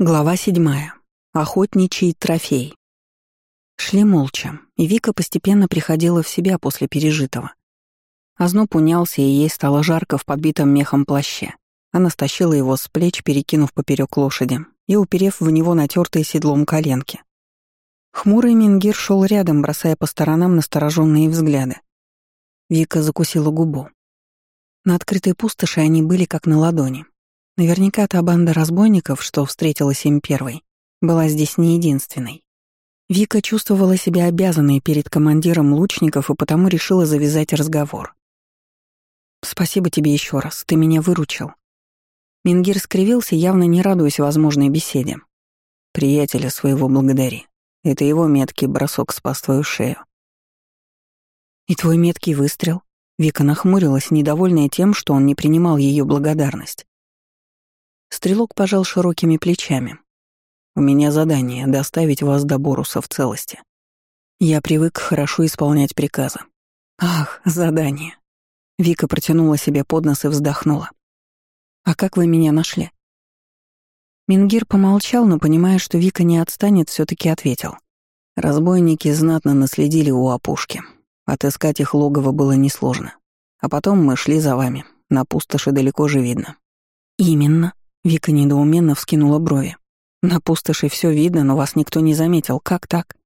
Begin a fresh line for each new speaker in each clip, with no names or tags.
Глава седьмая. Охотничий трофей. Шли молча, и Вика постепенно приходила в себя после пережитого. Озноб унялся, и ей стало жарко в подбитом мехом плаще. Она стащила его с плеч, перекинув поперек лошади, и уперев в него натертые седлом коленки. Хмурый Мингир шел рядом, бросая по сторонам настороженные взгляды. Вика закусила губу. На открытой пустоши они были как на ладони, Наверняка та банда разбойников, что встретилась им первой, была здесь не единственной. Вика чувствовала себя обязанной перед командиром лучников и потому решила завязать разговор. «Спасибо тебе еще раз, ты меня выручил». Мингир скривился, явно не радуясь возможной беседе. «Приятеля своего благодари. Это его меткий бросок спас твою шею». «И твой меткий выстрел?» Вика нахмурилась, недовольная тем, что он не принимал ее благодарность. Стрелок пожал широкими плечами. «У меня задание — доставить вас до Боруса в целости. Я привык хорошо исполнять приказы». «Ах, задание». Вика протянула себе под нос и вздохнула. «А как вы меня нашли?» Мингир помолчал, но, понимая, что Вика не отстанет, все таки ответил. Разбойники знатно наследили у опушки. Отыскать их логово было несложно. А потом мы шли за вами. На пустоши далеко же видно. «Именно», Вика недоуменно вскинула брови. На пустоши все видно, но вас никто не заметил. Как так?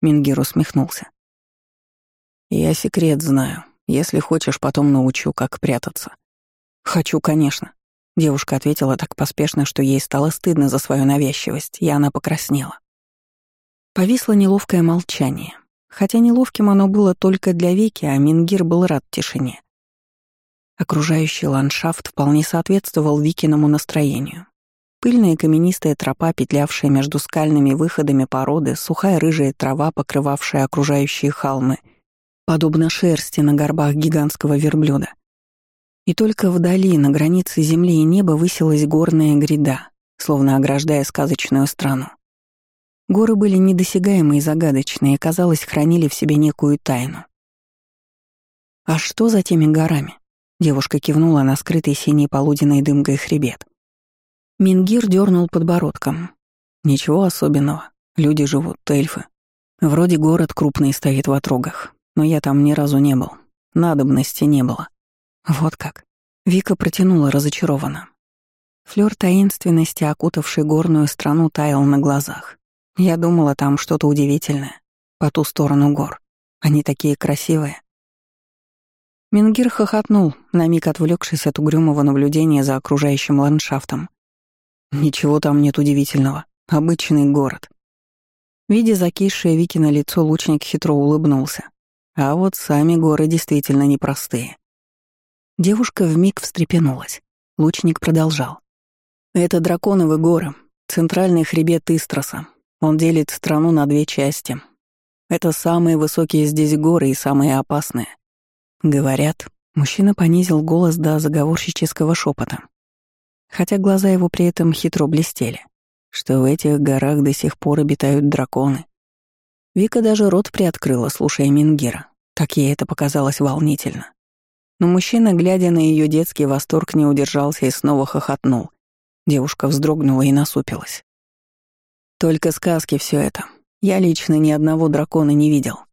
Мингир усмехнулся. Я секрет знаю. Если хочешь, потом научу, как прятаться. Хочу, конечно. Девушка ответила так поспешно, что ей стало стыдно за свою навязчивость, и она покраснела. Повисло неловкое молчание. Хотя неловким оно было только для Вики, а Мингир был рад тишине. Окружающий ландшафт вполне соответствовал Викиному настроению. Пыльная каменистая тропа, петлявшая между скальными выходами породы, сухая рыжая трава, покрывавшая окружающие холмы, подобно шерсти на горбах гигантского верблюда. И только вдали, на границе земли и неба, высилась горная гряда, словно ограждая сказочную страну. Горы были недосягаемые и загадочные, и, казалось, хранили в себе некую тайну. А что за теми горами? Девушка кивнула на скрытый синей полуденной дымкой хребет. Мингир дернул подбородком. Ничего особенного. Люди живут, эльфы. Вроде город крупный стоит в отрогах, но я там ни разу не был. Надобности не было. Вот как. Вика протянула разочарованно. Флёр таинственности, окутавший горную страну, таял на глазах. Я думала, там что-то удивительное. По ту сторону гор. Они такие красивые. Мингир хохотнул, на миг отвлекшись от угрюмого наблюдения за окружающим ландшафтом. Ничего там нет удивительного. Обычный город. Видя закисшее Вики на лицо, лучник хитро улыбнулся. А вот сами горы действительно непростые. Девушка вмиг встрепенулась. Лучник продолжал. «Это драконовы горы, центральный хребет Истроса. Он делит страну на две части. Это самые высокие здесь горы и самые опасные. Говорят, мужчина понизил голос до заговорщического шепота, хотя глаза его при этом хитро блестели, что в этих горах до сих пор обитают драконы. Вика даже рот приоткрыла, слушая Мингира. Так ей это показалось волнительно. Но мужчина, глядя на ее детский восторг, не удержался и снова хохотнул. Девушка вздрогнула и насупилась. «Только сказки все это. Я лично ни одного дракона не видел.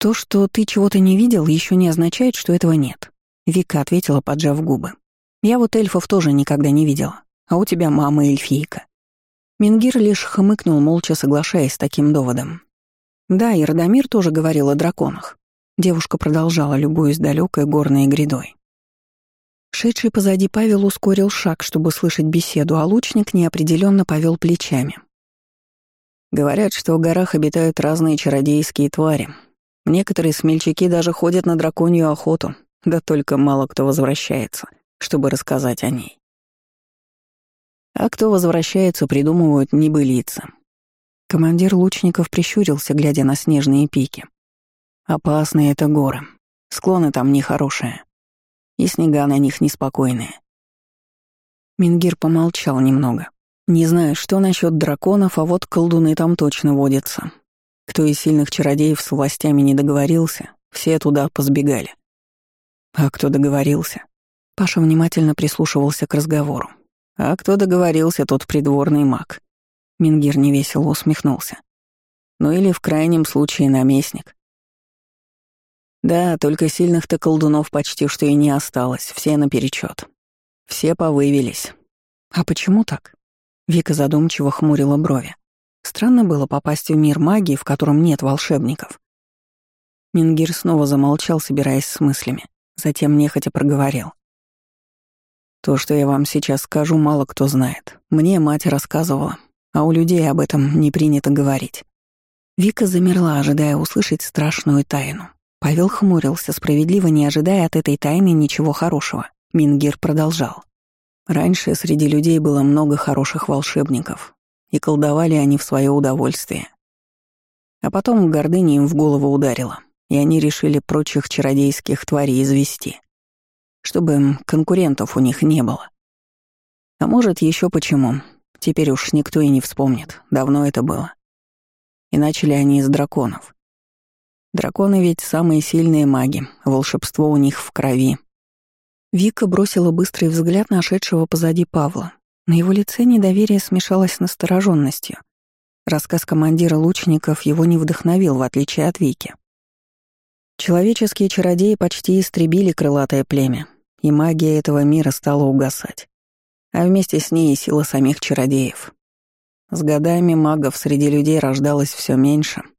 «То, что ты чего-то не видел, еще не означает, что этого нет», — Вика ответила, поджав губы. «Я вот эльфов тоже никогда не видела, а у тебя мама эльфийка». Мингир лишь хмыкнул, молча соглашаясь с таким доводом. Да, и Радомир тоже говорил о драконах. Девушка продолжала, любуясь далекой горной грядой. Шедший позади Павел ускорил шаг, чтобы слышать беседу, а лучник неопределенно повел плечами. Говорят, что в горах обитают разные чародейские твари, Некоторые смельчаки даже ходят на драконью охоту, да только мало кто возвращается, чтобы рассказать о ней. А кто возвращается, придумывают небылицы. Командир лучников прищурился, глядя на снежные пики. Опасные это горы. Склоны там нехорошие. И снега на них неспокойные. Мингир помолчал немного. Не знаю, что насчет драконов, а вот колдуны там точно водятся. Кто из сильных чародеев с властями не договорился, все туда позбегали. А кто договорился? Паша внимательно прислушивался к разговору. А кто договорился, тот придворный маг. Мингир невесело усмехнулся. Ну или в крайнем случае наместник. Да, только сильных-то колдунов почти что и не осталось, все наперечет. Все повывелись. А почему так? Вика задумчиво хмурила брови. Странно было попасть в мир магии, в котором нет волшебников. Мингир снова замолчал, собираясь с мыслями. Затем нехотя проговорил. «То, что я вам сейчас скажу, мало кто знает. Мне мать рассказывала, а у людей об этом не принято говорить». Вика замерла, ожидая услышать страшную тайну. Павел хмурился, справедливо не ожидая от этой тайны ничего хорошего. Мингир продолжал. Раньше среди людей было много хороших волшебников, и колдовали они в свое удовольствие. А потом гордыня им в голову ударила, и они решили прочих чародейских тварей извести, чтобы конкурентов у них не было. А может, еще почему, теперь уж никто и не вспомнит, давно это было. И начали они с драконов. Драконы ведь самые сильные маги, волшебство у них в крови. Вика бросила быстрый взгляд на шедшего позади Павла. На его лице недоверие смешалось с настороженностью. Рассказ командира лучников его не вдохновил, в отличие от Вики. Человеческие чародеи почти истребили крылатое племя, и магия этого мира стала угасать. А вместе с ней и сила самих чародеев. С годами магов среди людей рождалось все меньше —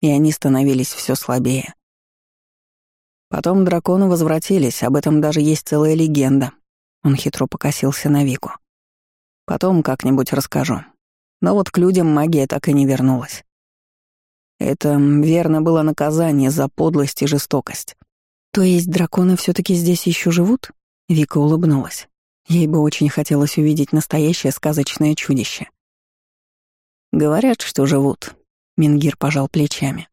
и они становились все слабее. Потом драконы возвратились, об этом даже есть целая легенда. Он хитро покосился на Вику. Потом как-нибудь расскажу. Но вот к людям магия так и не вернулась. Это, верно, было наказание за подлость и жестокость. То есть драконы все таки здесь еще живут? Вика улыбнулась. Ей бы очень хотелось увидеть настоящее сказочное чудище. Говорят, что живут, Мингир пожал плечами.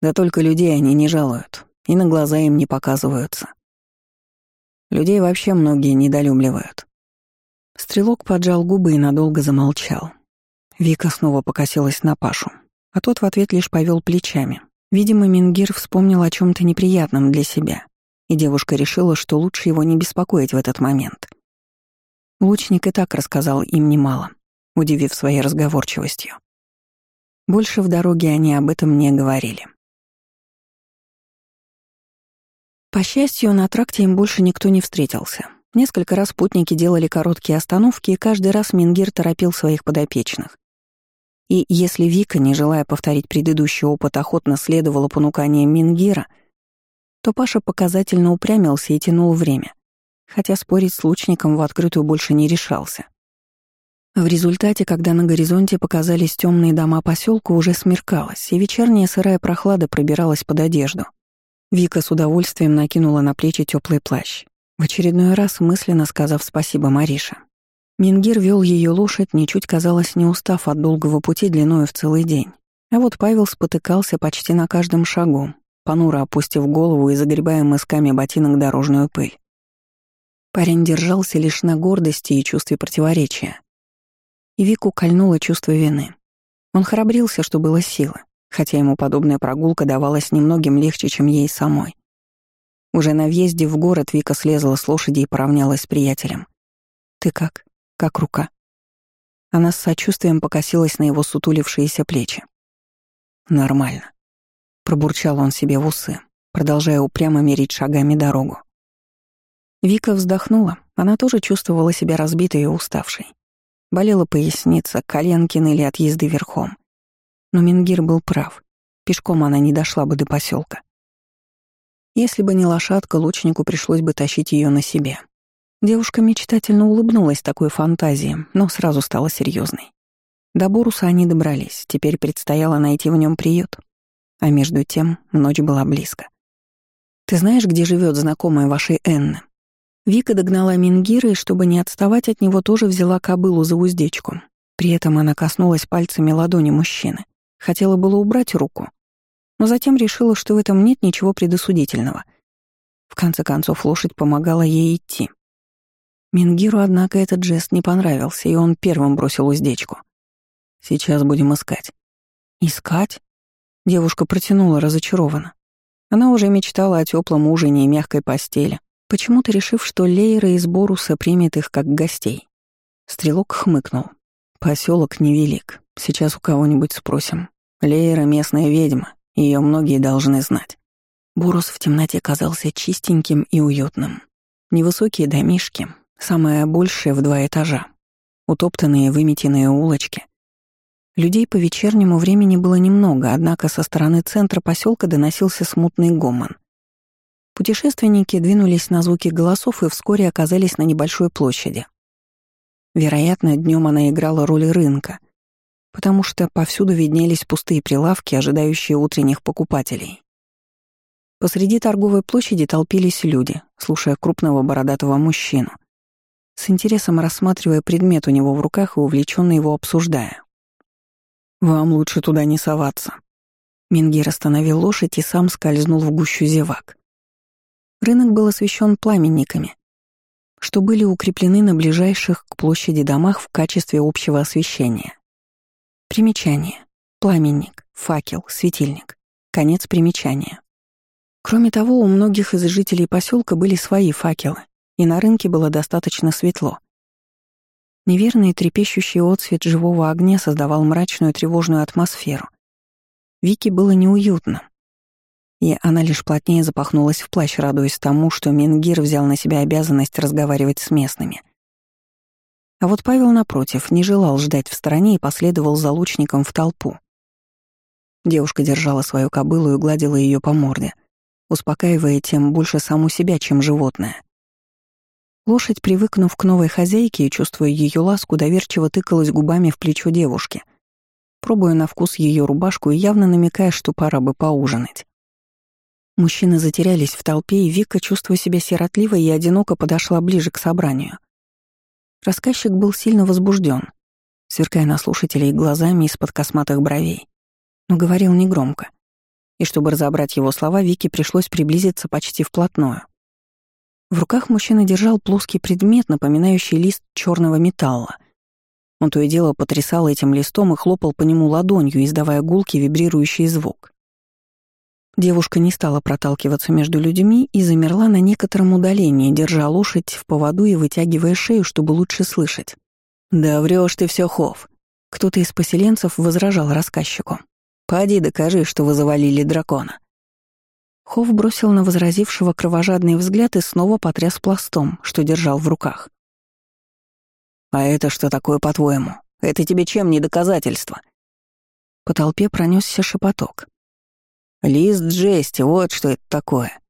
Да только людей они не жалуют, и на глаза им не показываются. Людей вообще многие недолюбливают. Стрелок поджал губы и надолго замолчал. Вика снова покосилась на Пашу, а тот в ответ лишь повел плечами. Видимо, Мингир вспомнил о чем то неприятном для себя, и девушка решила, что лучше его не беспокоить в этот момент. Лучник и так рассказал им немало, удивив своей разговорчивостью. Больше в дороге они об этом не говорили. По счастью, на тракте им больше никто не встретился. Несколько раз путники делали короткие остановки, и каждый раз Мингир торопил своих подопечных. И если Вика, не желая повторить предыдущий опыт, охотно следовала понуканиям Мингира, то Паша показательно упрямился и тянул время, хотя спорить с лучником в открытую больше не решался. В результате, когда на горизонте показались темные дома поселка, уже смеркалось, и вечерняя сырая прохлада пробиралась под одежду. Вика с удовольствием накинула на плечи теплый плащ, в очередной раз мысленно сказав спасибо Марише. Мингир вел ее лошадь, ничуть, казалось, не устав от долгого пути длиною в целый день. А вот Павел спотыкался почти на каждом шагу, понуро опустив голову и загребая мысками ботинок дорожную пыль. Парень держался лишь на гордости и чувстве противоречия и Вику кольнуло чувство вины. Он храбрился, что было силы, хотя ему подобная прогулка давалась немногим легче, чем ей самой. Уже на въезде в город Вика слезла с лошади и поравнялась с приятелем. «Ты как? Как рука?» Она с сочувствием покосилась на его сутулившиеся плечи. «Нормально», — пробурчал он себе в усы, продолжая упрямо мерить шагами дорогу. Вика вздохнула, она тоже чувствовала себя разбитой и уставшей. Болела поясница, коленки ныли от езды верхом. Но Мингир был прав. Пешком она не дошла бы до поселка. Если бы не лошадка, лучнику пришлось бы тащить ее на себе. Девушка мечтательно улыбнулась такой фантазии, но сразу стала серьезной. До Боруса они добрались, теперь предстояло найти в нем приют. А между тем ночь была близко. «Ты знаешь, где живет знакомая вашей Энны?» Вика догнала Мингира и, чтобы не отставать от него, тоже взяла кобылу за уздечку. При этом она коснулась пальцами ладони мужчины. Хотела было убрать руку, но затем решила, что в этом нет ничего предосудительного. В конце концов, лошадь помогала ей идти. Мингиру, однако, этот жест не понравился, и он первым бросил уздечку. «Сейчас будем искать». «Искать?» Девушка протянула разочарованно. Она уже мечтала о теплом ужине и мягкой постели, почему-то решив, что Лейра из Боруса примет их как гостей. Стрелок хмыкнул. Поселок невелик. Сейчас у кого-нибудь спросим. Лейра — местная ведьма, ее многие должны знать. Бурус в темноте казался чистеньким и уютным. Невысокие домишки, самое большее в два этажа. Утоптанные выметенные улочки. Людей по вечернему времени было немного, однако со стороны центра поселка доносился смутный гомон. Путешественники двинулись на звуки голосов и вскоре оказались на небольшой площади. Вероятно, днем она играла роль рынка, потому что повсюду виднелись пустые прилавки, ожидающие утренних покупателей. Посреди торговой площади толпились люди, слушая крупного бородатого мужчину, с интересом рассматривая предмет у него в руках и увлеченно его обсуждая. «Вам лучше туда не соваться». Мингир остановил лошадь и сам скользнул в гущу зевак. Рынок был освещен пламенниками, что были укреплены на ближайших к площади домах в качестве общего освещения. Примечание. Пламенник, факел, светильник. Конец примечания. Кроме того, у многих из жителей поселка были свои факелы, и на рынке было достаточно светло. Неверный трепещущий отсвет живого огня создавал мрачную тревожную атмосферу. Вике было неуютно. И она лишь плотнее запахнулась в плащ, радуясь тому, что Мингир взял на себя обязанность разговаривать с местными. А вот Павел, напротив, не желал ждать в стороне и последовал за лучником в толпу. Девушка держала свою кобылу и гладила ее по морде, успокаивая тем больше саму себя, чем животное. Лошадь, привыкнув к новой хозяйке и чувствуя ее ласку, доверчиво тыкалась губами в плечо девушки, пробуя на вкус ее рубашку и явно намекая, что пора бы поужинать. Мужчины затерялись в толпе, и Вика, чувствуя себя сиротливо и одиноко, подошла ближе к собранию. Рассказчик был сильно возбужден, сверкая на слушателей глазами из-под косматых бровей, но говорил негромко. И чтобы разобрать его слова, Вике пришлось приблизиться почти вплотную. В руках мужчина держал плоский предмет, напоминающий лист черного металла. Он то и дело потрясал этим листом и хлопал по нему ладонью, издавая гулкий вибрирующий звук. Девушка не стала проталкиваться между людьми и замерла на некотором удалении, держа лошадь в поводу и вытягивая шею, чтобы лучше слышать. «Да врешь ты все, Хов!» Кто-то из поселенцев возражал рассказчику. «Поди докажи, что вы завалили дракона». Хов бросил на возразившего кровожадный взгляд и снова потряс пластом, что держал в руках. «А это что такое, по-твоему? Это тебе чем не доказательство?» По толпе пронесся шепоток. Лист жести, вот что это такое.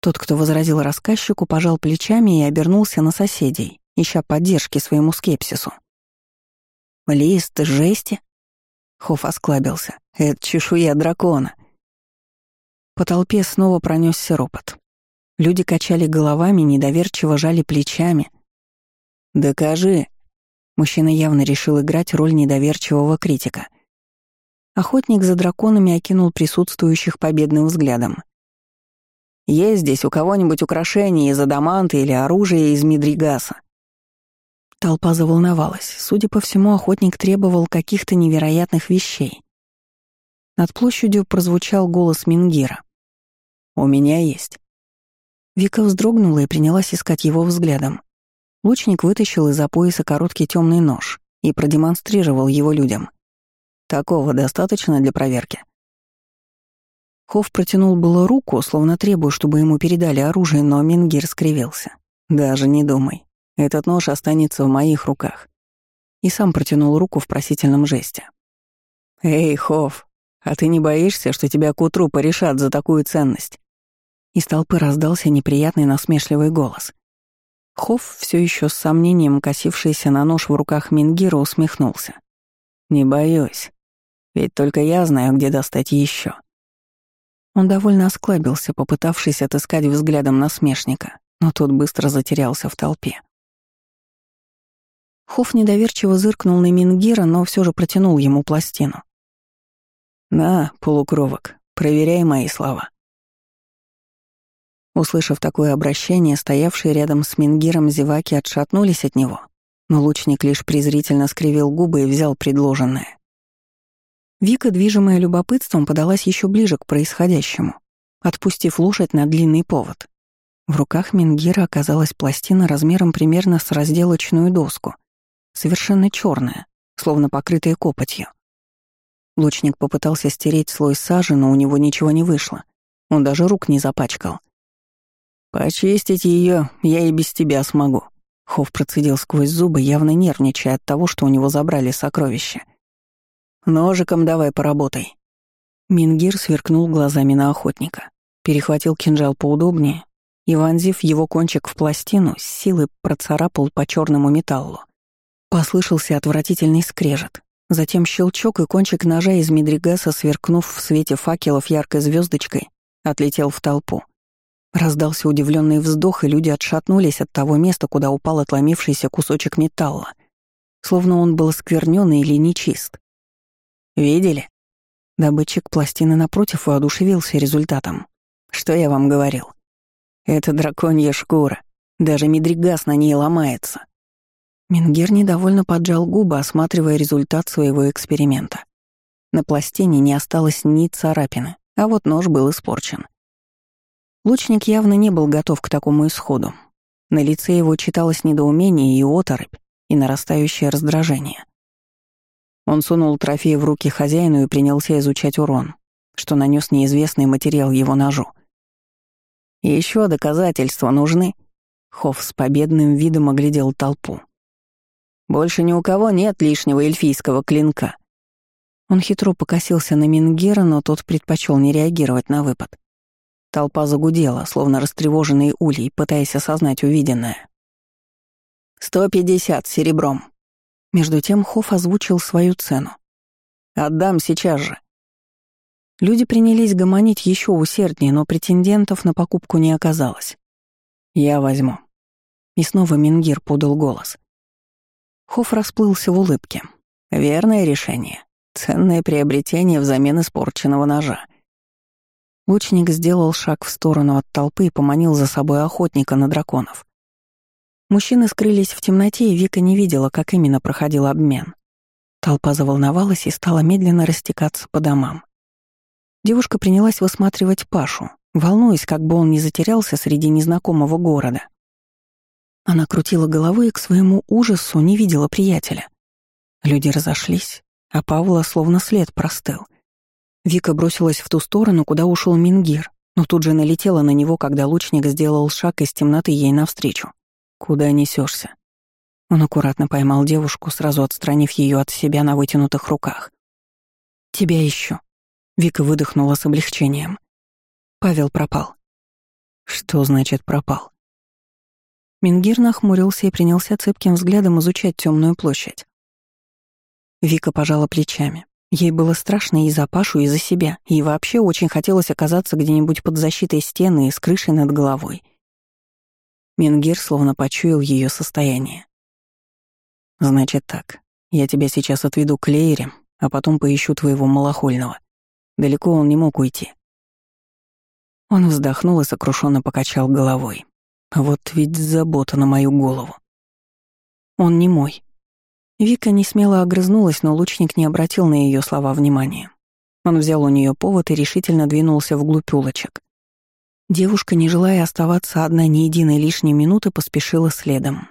Тот, кто возразил рассказчику, пожал плечами и обернулся на соседей, ища поддержки своему скепсису. «Лист жести?» Хофф осклабился. «Это чешуя дракона». По толпе снова пронесся ропот. Люди качали головами, недоверчиво жали плечами. «Докажи!» Мужчина явно решил играть роль недоверчивого критика. Охотник за драконами окинул присутствующих победным взглядом. «Есть здесь у кого-нибудь украшения из адаманта или оружие из мидригаса?» Толпа заволновалась. Судя по всему, охотник требовал каких-то невероятных вещей. Над площадью прозвучал голос Мингира. «У меня есть». Вика вздрогнула и принялась искать его взглядом. Лучник вытащил из-за пояса короткий темный нож и продемонстрировал его людям. Такого достаточно для проверки. Хофф протянул было руку, словно требуя, чтобы ему передали оружие, но Мингир скривился. «Даже не думай. Этот нож останется в моих руках». И сам протянул руку в просительном жесте. «Эй, Хофф, а ты не боишься, что тебя к утру порешат за такую ценность?» Из толпы раздался неприятный насмешливый голос. Хофф, все еще с сомнением косившийся на нож в руках Мингира, усмехнулся. «Не боюсь. Ведь только я знаю, где достать еще. Он довольно осклабился, попытавшись отыскать взглядом насмешника, но тот быстро затерялся в толпе. Хофф недоверчиво зыркнул на Мингира, но все же протянул ему пластину. «На, полукровок, проверяй мои слова». Услышав такое обращение, стоявшие рядом с Мингиром зеваки отшатнулись от него, но лучник лишь презрительно скривил губы и взял предложенное. Вика, движимая любопытством, подалась еще ближе к происходящему, отпустив лошадь на длинный повод. В руках Мингира оказалась пластина размером примерно с разделочную доску, совершенно черная, словно покрытая копотью. Лучник попытался стереть слой сажи, но у него ничего не вышло. Он даже рук не запачкал. «Почистить ее я и без тебя смогу», — Хов процедил сквозь зубы, явно нервничая от того, что у него забрали сокровища. «Ножиком давай поработай». Мингир сверкнул глазами на охотника, перехватил кинжал поудобнее и, вонзив его кончик в пластину, с силой процарапал по черному металлу. Послышался отвратительный скрежет. Затем щелчок и кончик ножа из медригаса, сверкнув в свете факелов яркой звездочкой, отлетел в толпу. Раздался удивленный вздох, и люди отшатнулись от того места, куда упал отломившийся кусочек металла, словно он был сквернён или нечист. «Видели?» Добытчик пластины напротив воодушевился результатом. «Что я вам говорил? Это драконья шкура. Даже медригас на ней ломается». Мингер недовольно поджал губы, осматривая результат своего эксперимента. На пластине не осталось ни царапины, а вот нож был испорчен. Лучник явно не был готов к такому исходу. На лице его читалось недоумение и оторопь, и нарастающее раздражение. Он сунул трофей в руки хозяину и принялся изучать урон, что нанес неизвестный материал его ножу. Еще доказательства нужны?» Хофф с победным видом оглядел толпу. «Больше ни у кого нет лишнего эльфийского клинка». Он хитро покосился на Мингера, но тот предпочел не реагировать на выпад. Толпа загудела, словно растревоженный улей, пытаясь осознать увиденное. «Сто пятьдесят серебром». Между тем Хофф озвучил свою цену. «Отдам сейчас же». Люди принялись гомонить еще усерднее, но претендентов на покупку не оказалось. «Я возьму». И снова Мингир подал голос. Хофф расплылся в улыбке. «Верное решение. Ценное приобретение взамен испорченного ножа. Лучник сделал шаг в сторону от толпы и поманил за собой охотника на драконов. Мужчины скрылись в темноте, и Вика не видела, как именно проходил обмен. Толпа заволновалась и стала медленно растекаться по домам. Девушка принялась высматривать Пашу, волнуясь, как бы он не затерялся среди незнакомого города. Она крутила головой и к своему ужасу не видела приятеля. Люди разошлись, а Павла словно след простыл — Вика бросилась в ту сторону, куда ушел Мингир, но тут же налетела на него, когда лучник сделал шаг из темноты ей навстречу. «Куда несешься? Он аккуратно поймал девушку, сразу отстранив ее от себя на вытянутых руках. «Тебя ищу». Вика выдохнула с облегчением. Павел пропал. «Что значит пропал?» Мингир нахмурился и принялся цепким взглядом изучать темную площадь. Вика пожала плечами. Ей было страшно и за Пашу, и за себя, и вообще очень хотелось оказаться где-нибудь под защитой стены и с крышей над головой. Менгир словно почуял ее состояние. «Значит так, я тебя сейчас отведу к Лейре, а потом поищу твоего малохольного. Далеко он не мог уйти». Он вздохнул и сокрушенно покачал головой. «Вот ведь забота на мою голову». «Он не мой», Вика не смело огрызнулась, но лучник не обратил на ее слова внимания. Он взял у нее повод и решительно двинулся вглубь улочек. Девушка, не желая оставаться одна ни единой лишней минуты, поспешила следом.